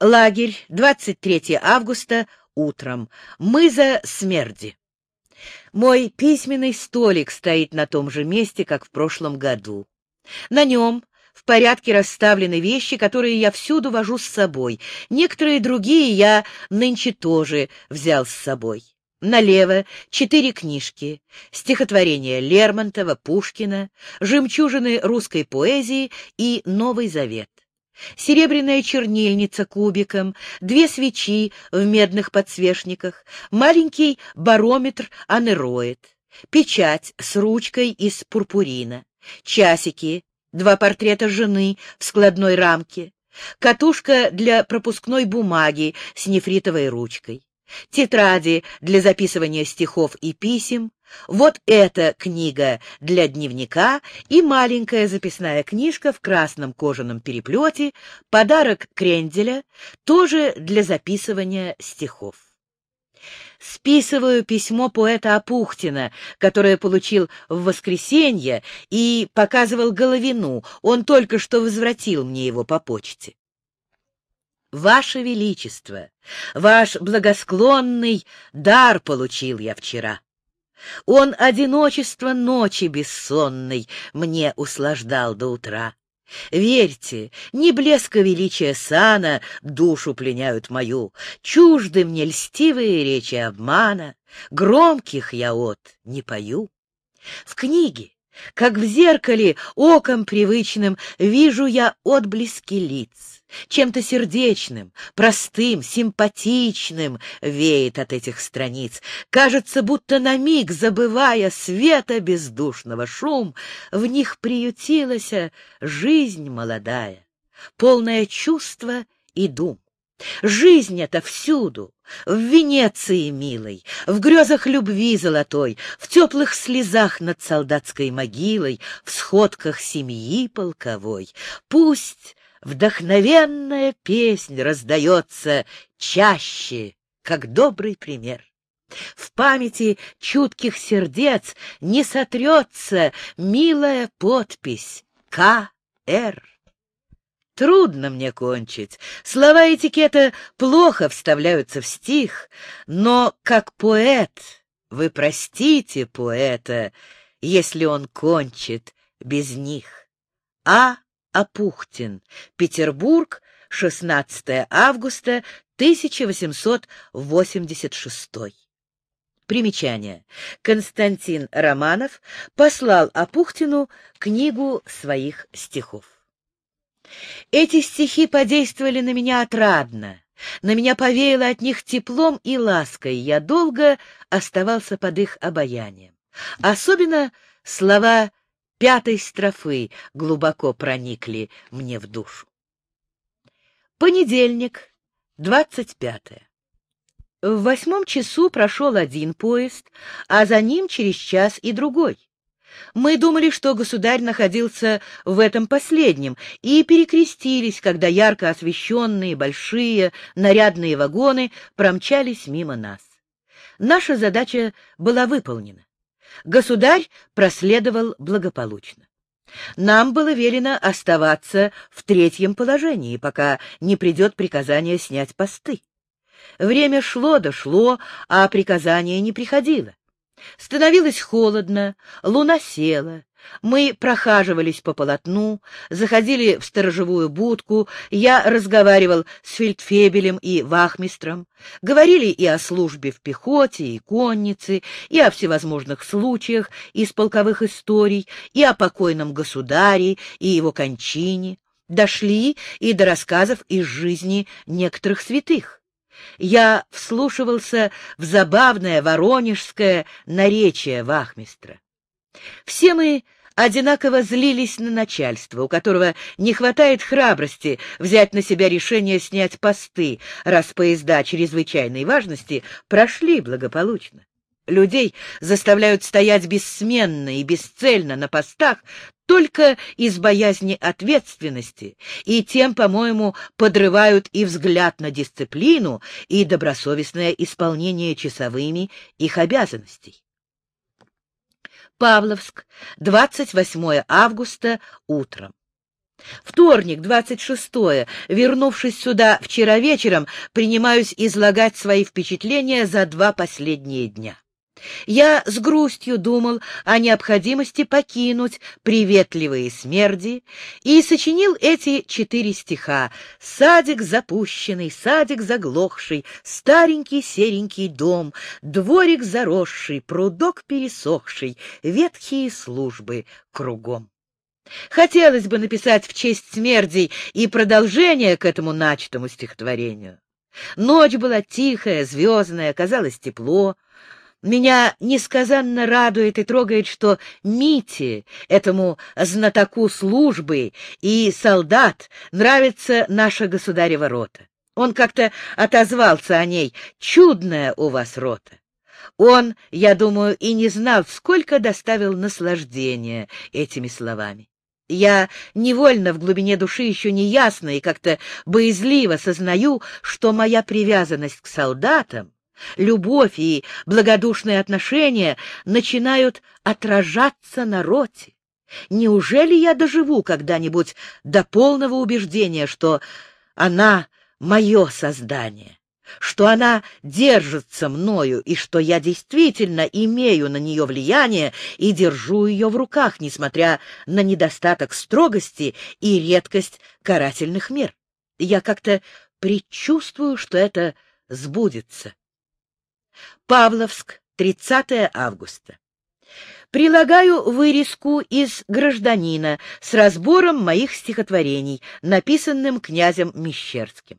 Лагерь, 23 августа, утром. Мыза Смерди. Мой письменный столик стоит на том же месте, как в прошлом году. На нем в порядке расставлены вещи, которые я всюду вожу с собой. Некоторые другие я нынче тоже взял с собой. Налево четыре книжки, стихотворения Лермонтова, Пушкина, жемчужины русской поэзии и Новый Завет. Серебряная чернильница кубиком, две свечи в медных подсвечниках, маленький барометр анероид, печать с ручкой из пурпурина, часики, два портрета жены в складной рамке, катушка для пропускной бумаги с нефритовой ручкой тетради для записывания стихов и писем, вот эта книга для дневника и маленькая записная книжка в красном кожаном переплете, подарок Кренделя, тоже для записывания стихов. Списываю письмо поэта Апухтина, которое получил в воскресенье, и показывал Головину, он только что возвратил мне его по почте. Ваше Величество, ваш благосклонный дар получил я вчера. Он одиночество ночи бессонной мне услаждал до утра. Верьте, не блеска величия сана душу пленяют мою, чужды мне льстивые речи обмана, громких я от не пою. В книге, как в зеркале, оком привычным, вижу я отблески лиц. Чем-то сердечным, простым, симпатичным веет от этих страниц. Кажется, будто на миг, забывая света бездушного шум, в них приютилась жизнь молодая, полная чувства и дум. Жизнь эта всюду, в Венеции милой, в грезах любви золотой, в теплых слезах над солдатской могилой, в сходках семьи полковой. Пусть вдохновенная песнь раздается чаще, как добрый пример. В памяти чутких сердец не сотрется милая подпись К.Р. Трудно мне кончить. Слова этикета плохо вставляются в стих, но как поэт, вы простите поэта, если он кончит без них. А. Апухтин. Петербург, 16 августа 1886. Примечание. Константин Романов послал Апухтину книгу своих стихов. Эти стихи подействовали на меня отрадно, на меня повеяло от них теплом и лаской, я долго оставался под их обаянием. Особенно слова пятой строфы глубоко проникли мне в душу. Понедельник, двадцать пятое. В восьмом часу прошел один поезд, а за ним через час и другой. Мы думали, что государь находился в этом последнем, и перекрестились, когда ярко освещенные, большие, нарядные вагоны промчались мимо нас. Наша задача была выполнена. Государь проследовал благополучно. Нам было велено оставаться в третьем положении, пока не придет приказание снять посты. Время шло да шло, а приказание не приходило. Становилось холодно, луна села, мы прохаживались по полотну, заходили в сторожевую будку, я разговаривал с фельдфебелем и вахмистром, говорили и о службе в пехоте, и коннице, и о всевозможных случаях из полковых историй, и о покойном государе и его кончине, дошли и до рассказов из жизни некоторых святых. Я вслушивался в забавное воронежское наречие вахмистра. Все мы одинаково злились на начальство, у которого не хватает храбрости взять на себя решение снять посты, раз поезда чрезвычайной важности прошли благополучно. Людей заставляют стоять бессменно и бесцельно на постах только из боязни ответственности, и тем, по-моему, подрывают и взгляд на дисциплину, и добросовестное исполнение часовыми их обязанностей. Павловск, 28 августа, утром. Вторник, 26-е. Вернувшись сюда вчера вечером, принимаюсь излагать свои впечатления за два последние дня. Я с грустью думал о необходимости покинуть приветливые смерди и сочинил эти четыре стиха. «Садик запущенный, садик заглохший, старенький серенький дом, дворик заросший, прудок пересохший, ветхие службы кругом». Хотелось бы написать в честь смердей и продолжение к этому начатому стихотворению. Ночь была тихая, звездная, казалось тепло. Меня несказанно радует и трогает, что Мите, этому знатоку службы и солдат, нравится наша государева рота. Он как-то отозвался о ней. «Чудная у вас рота». Он, я думаю, и не знал, сколько доставил наслаждения этими словами. Я невольно в глубине души еще не ясно и как-то боязливо сознаю, что моя привязанность к солдатам, любовь и благодушные отношения начинают отражаться на роте. Неужели я доживу когда-нибудь до полного убеждения, что она — мое создание? что она держится мною и что я действительно имею на нее влияние и держу ее в руках, несмотря на недостаток строгости и редкость карательных мер. Я как-то предчувствую, что это сбудется. Павловск, 30 августа. Прилагаю вырезку из «Гражданина» с разбором моих стихотворений, написанным князем Мещерским.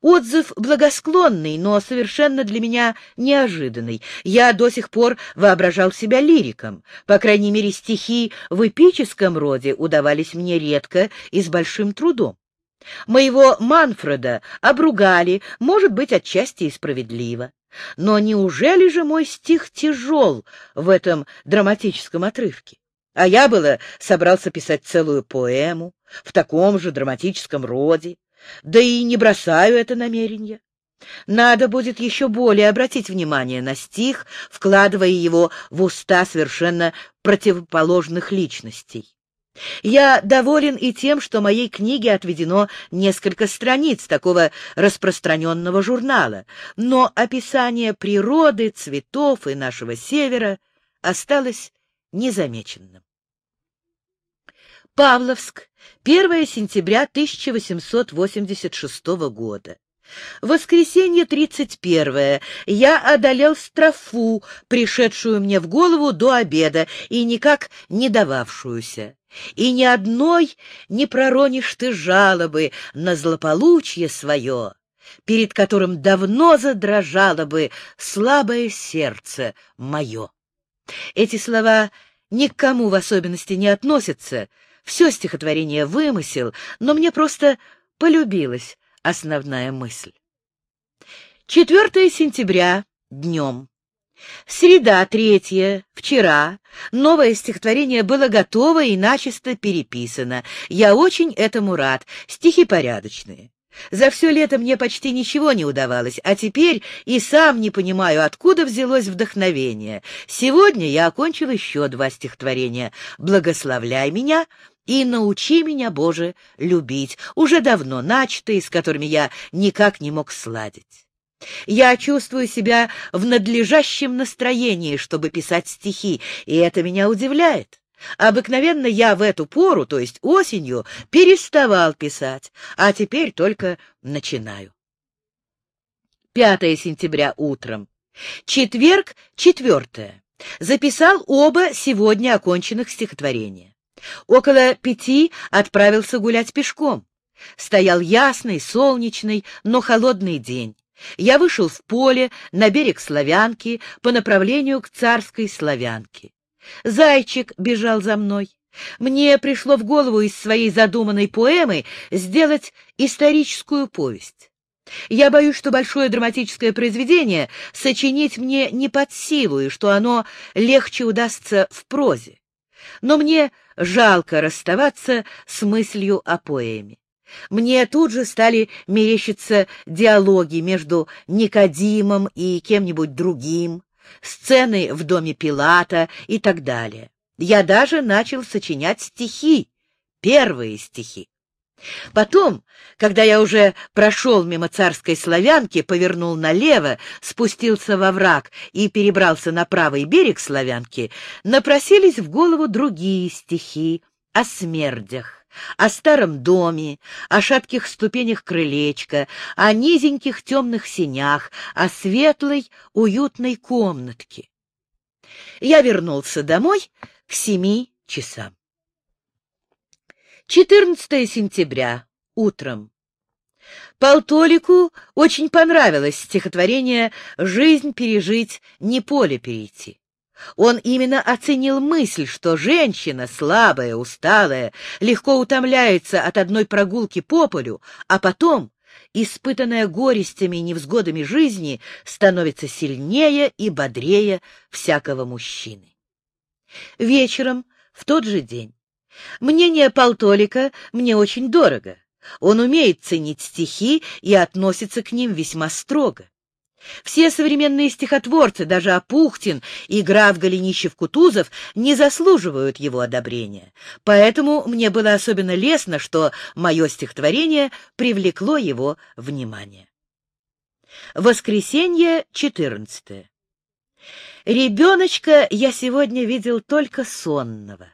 Отзыв благосклонный, но совершенно для меня неожиданный. Я до сих пор воображал себя лириком. По крайней мере, стихи в эпическом роде удавались мне редко и с большим трудом. Моего Манфреда обругали, может быть, отчасти и справедливо. Но неужели же мой стих тяжел в этом драматическом отрывке? А я было собрался писать целую поэму в таком же драматическом роде. Да и не бросаю это намерение. Надо будет еще более обратить внимание на стих, вкладывая его в уста совершенно противоположных личностей. Я доволен и тем, что моей книге отведено несколько страниц такого распространенного журнала, но описание природы, цветов и нашего севера осталось незамеченным. Павловск, 1 сентября 1886 года. Воскресенье 31 я одолел строфу, пришедшую мне в голову до обеда и никак не дававшуюся. И ни одной не проронишь ты жалобы на злополучие свое, перед которым давно задрожало бы слабое сердце мое. Эти слова ни к кому в особенности не относятся, все стихотворение вымысел, но мне просто полюбилась основная мысль. 4 сентября, днем. Среда, третья, вчера. Новое стихотворение было готово и начисто переписано. Я очень этому рад. Стихи порядочные. За все лето мне почти ничего не удавалось, а теперь и сам не понимаю, откуда взялось вдохновение. Сегодня я окончил еще два стихотворения «Благословляй меня» и научи меня, Боже, любить, уже давно начатые, с которыми я никак не мог сладить. Я чувствую себя в надлежащем настроении, чтобы писать стихи, и это меня удивляет. Обыкновенно я в эту пору, то есть осенью, переставал писать, а теперь только начинаю. 5 сентября утром. Четверг, четвертое. Записал оба сегодня оконченных стихотворения. Около пяти отправился гулять пешком. Стоял ясный, солнечный, но холодный день. Я вышел в поле на берег Славянки по направлению к царской Славянке. Зайчик бежал за мной. Мне пришло в голову из своей задуманной поэмы сделать историческую повесть. Я боюсь, что большое драматическое произведение сочинить мне не под силу, и что оно легче удастся в прозе. Но мне жалко расставаться с мыслью о поэме. Мне тут же стали мерещиться диалоги между Никодимом и кем-нибудь другим, сцены в доме Пилата и так далее. Я даже начал сочинять стихи, первые стихи. Потом, когда я уже прошел мимо царской славянки, повернул налево, спустился во враг и перебрался на правый берег славянки, напросились в голову другие стихи о смердях, о старом доме, о шатких ступенях крылечка, о низеньких темных синях, о светлой, уютной комнатке. Я вернулся домой к семи часам. 14 сентября. Утром. Полтолику очень понравилось стихотворение «Жизнь пережить, не поле перейти». Он именно оценил мысль, что женщина, слабая, усталая, легко утомляется от одной прогулки по полю, а потом, испытанная горестями и невзгодами жизни, становится сильнее и бодрее всякого мужчины. Вечером, в тот же день, Мнение Полтолика мне очень дорого. Он умеет ценить стихи и относится к ним весьма строго. Все современные стихотворцы, даже Апухтин и граф Голенищев-Кутузов, не заслуживают его одобрения. Поэтому мне было особенно лестно, что мое стихотворение привлекло его внимание. Воскресенье, 14. Ребеночка я сегодня видел только сонного.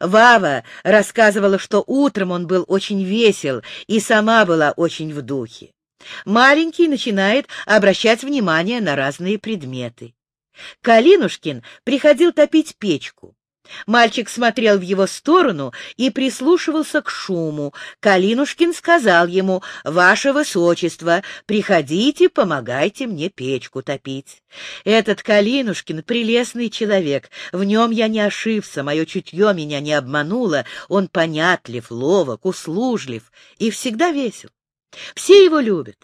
Вава рассказывала, что утром он был очень весел и сама была очень в духе. Маленький начинает обращать внимание на разные предметы. Калинушкин приходил топить печку. Мальчик смотрел в его сторону и прислушивался к шуму. Калинушкин сказал ему, «Ваше Высочество, приходите, помогайте мне печку топить». Этот Калинушкин — прелестный человек, в нем я не ошибся, мое чутье меня не обмануло, он понятлив, ловок, услужлив и всегда весел. Все его любят.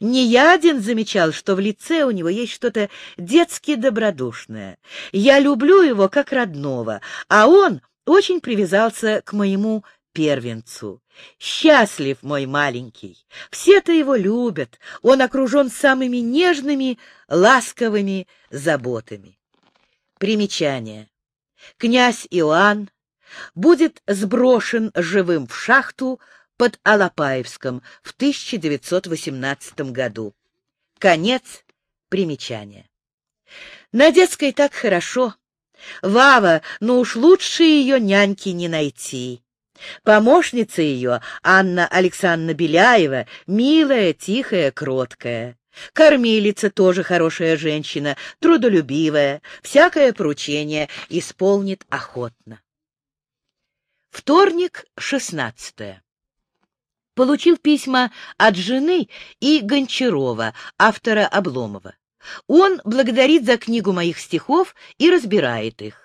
Не я один замечал, что в лице у него есть что-то детски добродушное. Я люблю его как родного, а он очень привязался к моему первенцу. Счастлив мой маленький, все-то его любят, он окружен самыми нежными, ласковыми заботами. Примечание. Князь Иоанн будет сброшен живым в шахту под Алапаевском в 1918 году. Конец примечания. На детской так хорошо. Вава, ну уж лучше ее няньки не найти. Помощница ее, Анна Александровна Беляева, милая, тихая, кроткая. Кормилица тоже хорошая женщина, трудолюбивая, всякое поручение исполнит охотно. Вторник, шестнадцатое получил письма от жены и Гончарова, автора Обломова. Он благодарит за книгу моих стихов и разбирает их.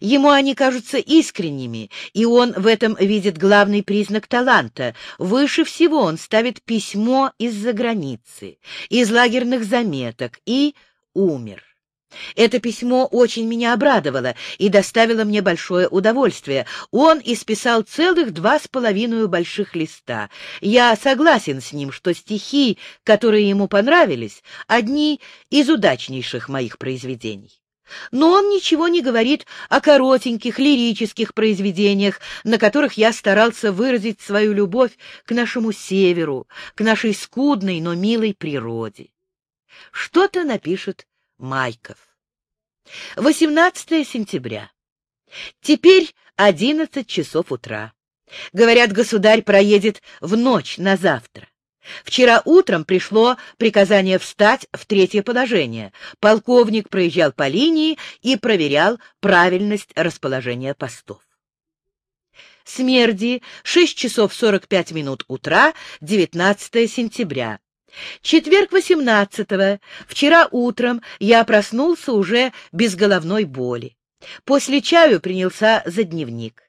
Ему они кажутся искренними, и он в этом видит главный признак таланта. Выше всего он ставит письмо из-за границы, из лагерных заметок и умер. Это письмо очень меня обрадовало и доставило мне большое удовольствие. Он исписал целых два с половиной больших листа. Я согласен с ним, что стихи, которые ему понравились, одни из удачнейших моих произведений. Но он ничего не говорит о коротеньких лирических произведениях, на которых я старался выразить свою любовь к нашему северу, к нашей скудной, но милой природе. Что-то напишет Майков. 18 сентября. Теперь 11 часов утра. Говорят, государь проедет в ночь на завтра. Вчера утром пришло приказание встать в третье положение. Полковник проезжал по линии и проверял правильность расположения постов. Смерди, 6 часов 45 минут утра, 19 сентября. Четверг 18-го. Вчера утром я проснулся уже без головной боли. После чаю принялся за дневник.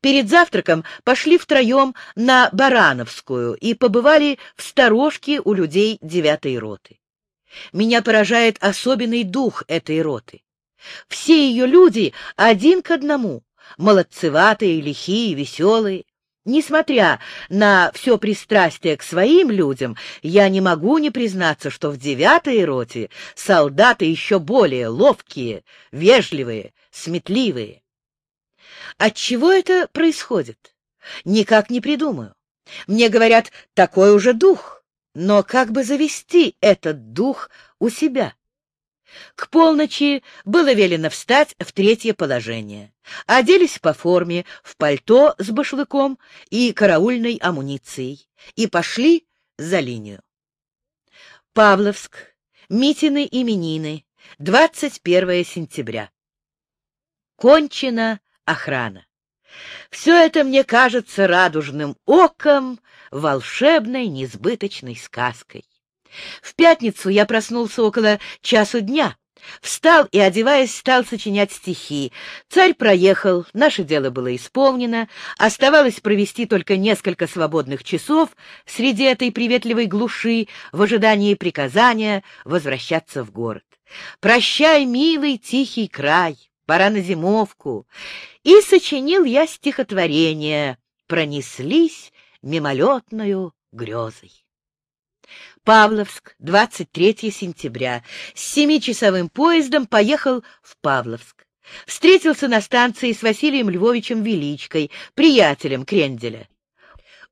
Перед завтраком пошли втроем на Барановскую и побывали в сторожке у людей девятой роты. Меня поражает особенный дух этой роты. Все ее люди один к одному, молодцеватые, лихие, веселые. Несмотря на все пристрастие к своим людям, я не могу не признаться, что в девятой роте солдаты еще более ловкие, вежливые, сметливые. От чего это происходит? Никак не придумаю. Мне говорят, такой уже дух. Но как бы завести этот дух у себя? К полночи было велено встать в третье положение. Оделись по форме, в пальто с башлыком и караульной амуницией, и пошли за линию. Павловск. Митины именины. 21 сентября. Кончена охрана. Все это мне кажется радужным оком, волшебной, несбыточной сказкой. В пятницу я проснулся около часу дня. Встал и, одеваясь, стал сочинять стихи. Царь проехал, наше дело было исполнено, оставалось провести только несколько свободных часов среди этой приветливой глуши в ожидании приказания возвращаться в город. «Прощай, милый тихий край, пора на зимовку». И сочинил я стихотворение «Пронеслись мимолетную грезой». Павловск, 23 сентября. С семичасовым поездом поехал в Павловск. Встретился на станции с Василием Львовичем Величкой, приятелем Кренделя.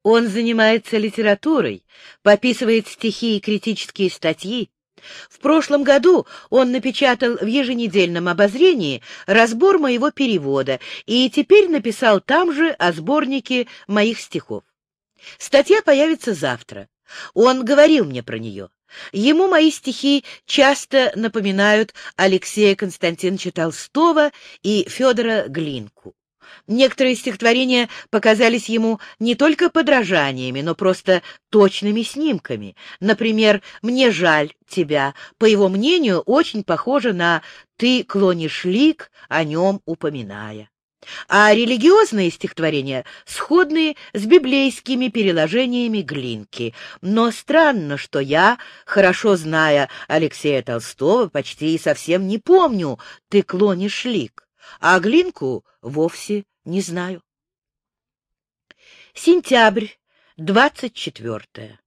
Он занимается литературой, пописывает стихи и критические статьи. В прошлом году он напечатал в еженедельном обозрении разбор моего перевода и теперь написал там же о сборнике моих стихов. Статья появится завтра. Он говорил мне про нее. Ему мои стихи часто напоминают Алексея Константиновича Толстого и Федора Глинку. Некоторые стихотворения показались ему не только подражаниями, но просто точными снимками. Например, «Мне жаль тебя», по его мнению, очень похоже на «Ты клонишь лик, о нем упоминая» а религиозные стихотворения сходны с библейскими переложениями Глинки. Но странно, что я, хорошо зная Алексея Толстого, почти и совсем не помню «Ты клонишь лик», а Глинку вовсе не знаю. Сентябрь, двадцать четвертое.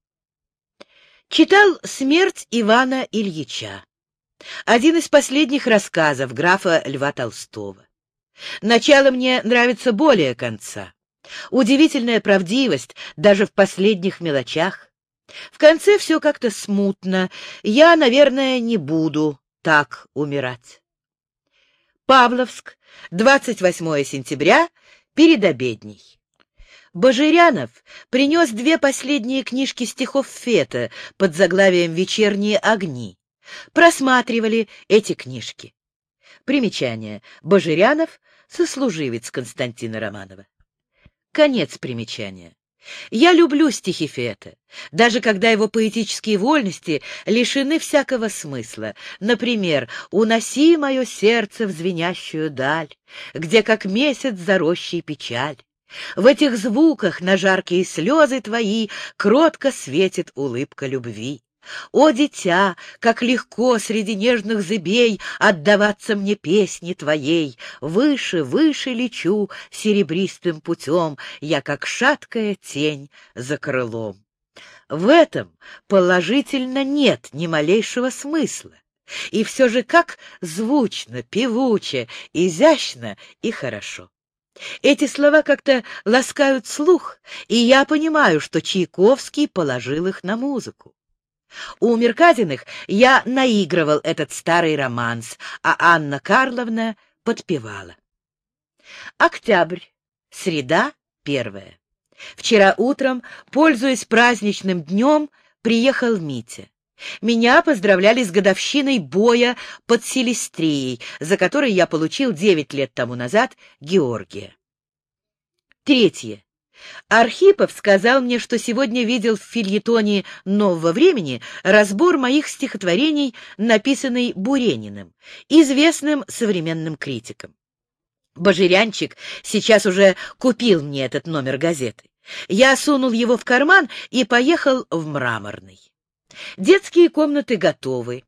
Читал «Смерть Ивана Ильича», один из последних рассказов графа Льва Толстого. Начало мне нравится более конца. Удивительная правдивость даже в последних мелочах. В конце все как-то смутно. Я, наверное, не буду так умирать. Павловск, 28 сентября, перед обедней. Божирянов принес две последние книжки стихов Фета под заглавием «Вечерние огни». Просматривали эти книжки. Примечание. Божирянов сослуживец Константина Романова. Конец примечания. Я люблю стихи Фета, даже когда его поэтические вольности лишены всякого смысла. Например, «Уноси мое сердце в звенящую даль, где как месяц за рощей печаль». В этих звуках на жаркие слезы твои кротко светит улыбка любви. О, дитя, как легко среди нежных зыбей Отдаваться мне песни твоей! Выше, выше лечу серебристым путем, Я, как шаткая тень за крылом. В этом положительно нет ни малейшего смысла. И все же как звучно, певуче, изящно и хорошо. Эти слова как-то ласкают слух, и я понимаю, что Чайковский положил их на музыку. У Меркадиных я наигрывал этот старый романс, а Анна Карловна подпевала. Октябрь. Среда, первая. Вчера утром, пользуясь праздничным днем, приехал Митя. Меня поздравляли с годовщиной боя под Селестрией, за который я получил девять лет тому назад Георгия. Третье. Архипов сказал мне, что сегодня видел в фильетоне «Нового времени» разбор моих стихотворений, написанный Бурениным, известным современным критиком. Божирянчик сейчас уже купил мне этот номер газеты. Я сунул его в карман и поехал в мраморный. Детские комнаты готовы.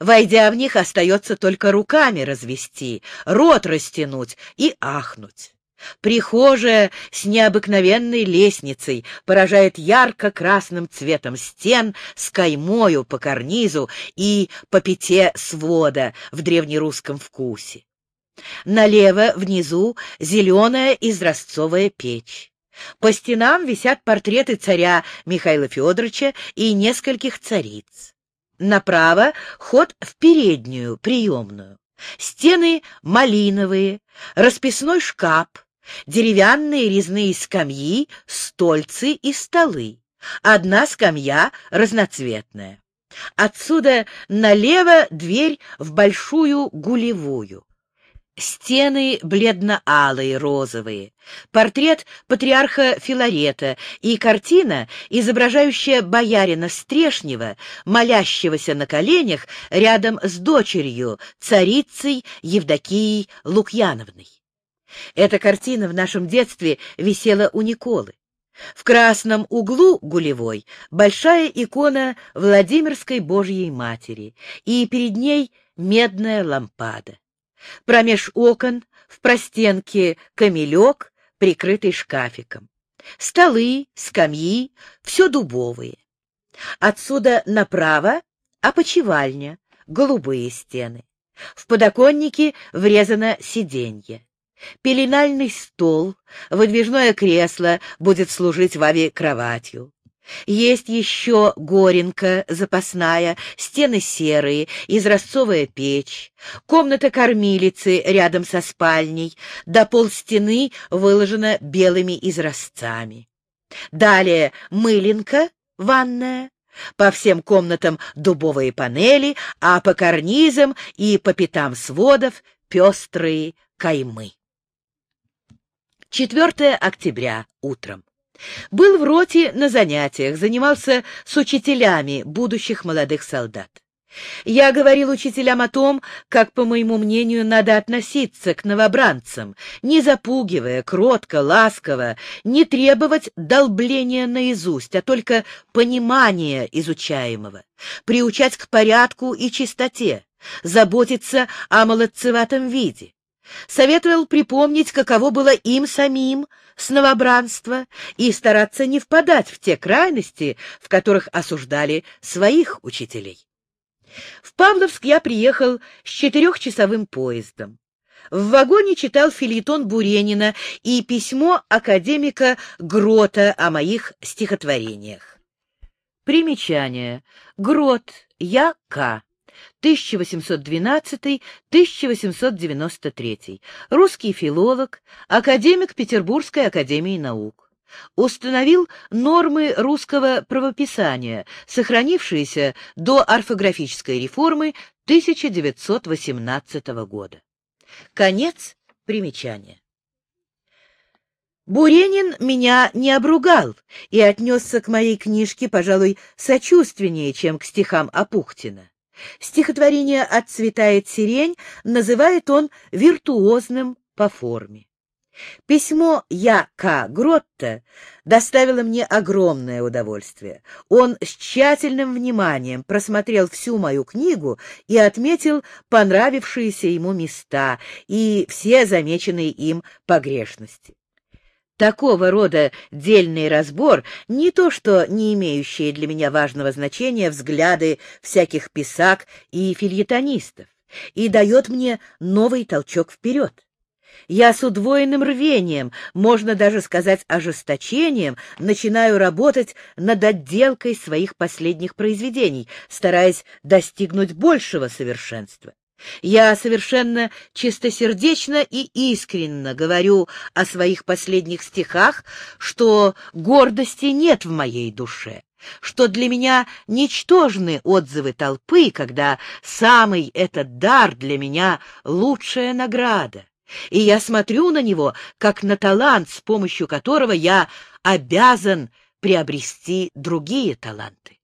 Войдя в них, остается только руками развести, рот растянуть и ахнуть. Прихожая с необыкновенной лестницей поражает ярко-красным цветом стен с каймою по карнизу и по пяте свода в древнерусском вкусе. Налево, внизу, зеленая изразцовая печь. По стенам висят портреты царя Михаила Федоровича и нескольких цариц. Направо ход в переднюю, приемную. Стены малиновые, расписной шкаф, деревянные резные скамьи, стольцы и столы. Одна скамья разноцветная. Отсюда налево дверь в большую гулевую. Стены бледно-алые, розовые, портрет патриарха Филарета и картина, изображающая боярина Стрешнева, молящегося на коленях рядом с дочерью, царицей Евдокией Лукьяновной. Эта картина в нашем детстве висела у Николы. В красном углу гулевой большая икона Владимирской Божьей Матери, и перед ней медная лампада. Промеж окон в простенке камелек, прикрытый шкафиком. Столы, скамьи, все дубовые. Отсюда направо опочивальня, голубые стены. В подоконнике врезано сиденье. Пеленальный стол, выдвижное кресло будет служить Вове кроватью. Есть еще горенка запасная, стены серые, изразцовая печь, комната кормилицы рядом со спальней, до полстены выложена белыми изразцами. Далее мылинка, ванная, по всем комнатам дубовые панели, а по карнизам и по пятам сводов пестрые каймы. 4 октября утром. Был в роте на занятиях, занимался с учителями будущих молодых солдат. Я говорил учителям о том, как, по моему мнению, надо относиться к новобранцам, не запугивая, кротко, ласково, не требовать долбления наизусть, а только понимания изучаемого, приучать к порядку и чистоте, заботиться о молодцеватом виде. Советовал припомнить, каково было им самим с новобранства, и стараться не впадать в те крайности, в которых осуждали своих учителей. В Павловск я приехал с четырехчасовым поездом. В вагоне читал филитон Буренина и письмо академика Грота о моих стихотворениях. Примечание. Грот. Я. К. 1812-1893, русский филолог, академик Петербургской академии наук. Установил нормы русского правописания, сохранившиеся до орфографической реформы 1918 года. Конец примечания. Буренин меня не обругал и отнесся к моей книжке, пожалуй, сочувственнее, чем к стихам Апухтина. Стихотворение «Отцветает сирень» называет он виртуозным по форме. Письмо Я. К. Гротта доставило мне огромное удовольствие. Он с тщательным вниманием просмотрел всю мою книгу и отметил понравившиеся ему места и все замеченные им погрешности. Такого рода дельный разбор — не то что не имеющие для меня важного значения взгляды всяких писак и фильетонистов, и дает мне новый толчок вперед. Я с удвоенным рвением, можно даже сказать ожесточением, начинаю работать над отделкой своих последних произведений, стараясь достигнуть большего совершенства. Я совершенно чистосердечно и искренно говорю о своих последних стихах, что гордости нет в моей душе, что для меня ничтожны отзывы толпы, когда самый этот дар для меня лучшая награда, и я смотрю на него как на талант, с помощью которого я обязан приобрести другие таланты.